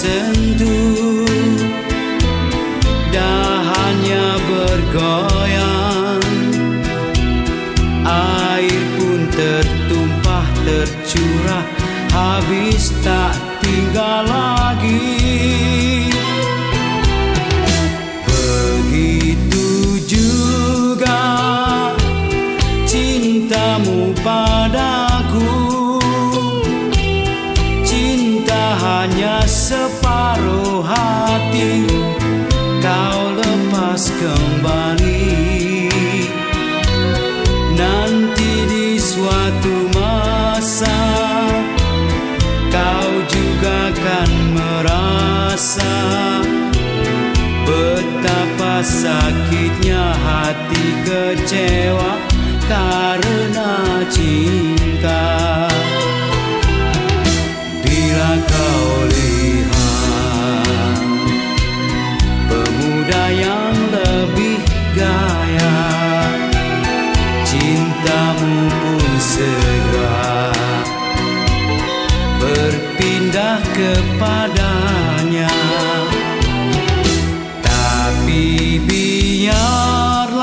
tersentuh. Dahannya bergoyang. Air pun tertumpah tercurah. Habis tak tinggal lagi. Begitu juga cintamu padaku separuh hati kau lepas kembali. Nanti di suatu masa kau juga akan merasa betapa sakitnya hati kecewa karena cinta kepadanya. Tapi biarlah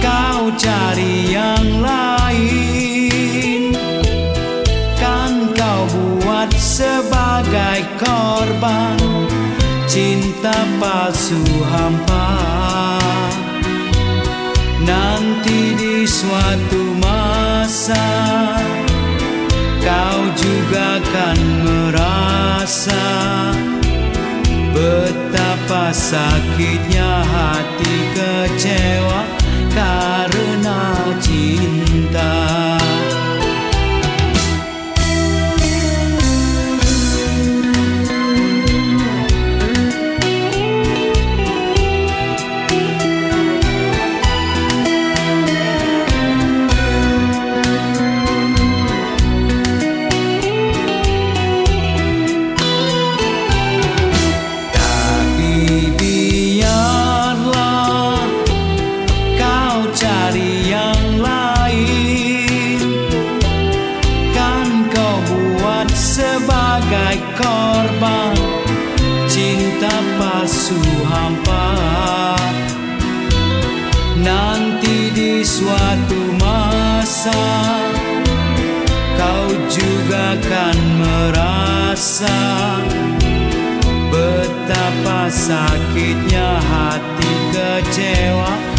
kau cari yang sebagai korban cinta palsu hampa. Nanti di suatu masa kau juga akan merasa betapa sakitnya hati kecewa sebagai korban cinta palsu hampa. Nanti di suatu masa kau juga akan merasa betapa sakitnya hati kecewa